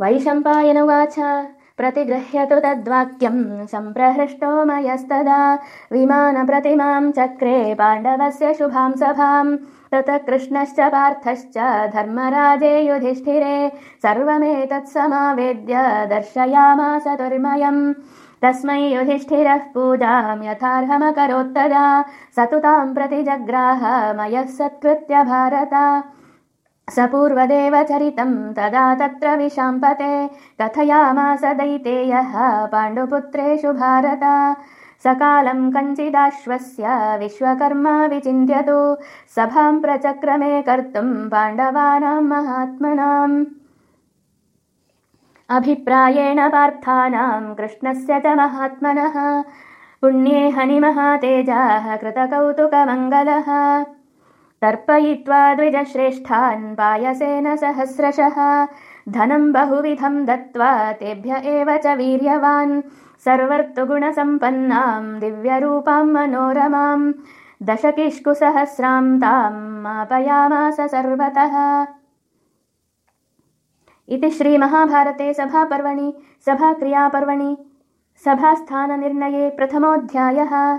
वैशम्पायनुवाच। प्रतिगृह्यतु तद्वाक्यम्। सम्प्रहृष्टो मयस्तदा। विमानप्रतिमां चक्रे पाण्डवस्य शुभां सभाम्। ततः कृष्णश्च पार्थश्च धर्मराजे युधिष्ठिरे। सर्वमेतत्समावेद्य दर्शयामास दुर्मयम्। तस्मै युधिष्ठिरः पूजाम् यथार्हमकरोत्तदा। स तु ताम् प्रति जग्राह मयः सत्कृत्य भारत स पूर्वदेव तदा तत्र विशाम्पते। कथयामास दैतेयः पाण्डुपुत्रेषु भारत। सकालम् कञ्चिदाश्वस्य विश्वकर्मा विचिन्त्यतु। सभाम् प्रचक्रमे कर्तुम् पाण्डवानाम् महात्मनाम्। अभिप्रायेण पार्थानाम् कृष्णस्य च महात्मनः। पुण्ये हनिमहातेजाः कृतकौतुकमङ्गलः तर्पयित्वा द्विजश्रेष्ठान् पायसेन सहस्रशः। धनम् बहुविधम् दत्त्वा तेभ्य एव च वीर्यवान्। सर्वर्तुगुणसम्पन्नाम् दिव्यरूपाम् मनोरमाम्। दशकिष्कुसहस्राम् ताम् मापयामास सर्वतः। इति श्रीमहाभारते सभापर्वणि सभाक्रियापर्वणि सभास्थाननिर्णये प्रथमोऽध्यायः